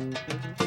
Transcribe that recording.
Mm-hmm.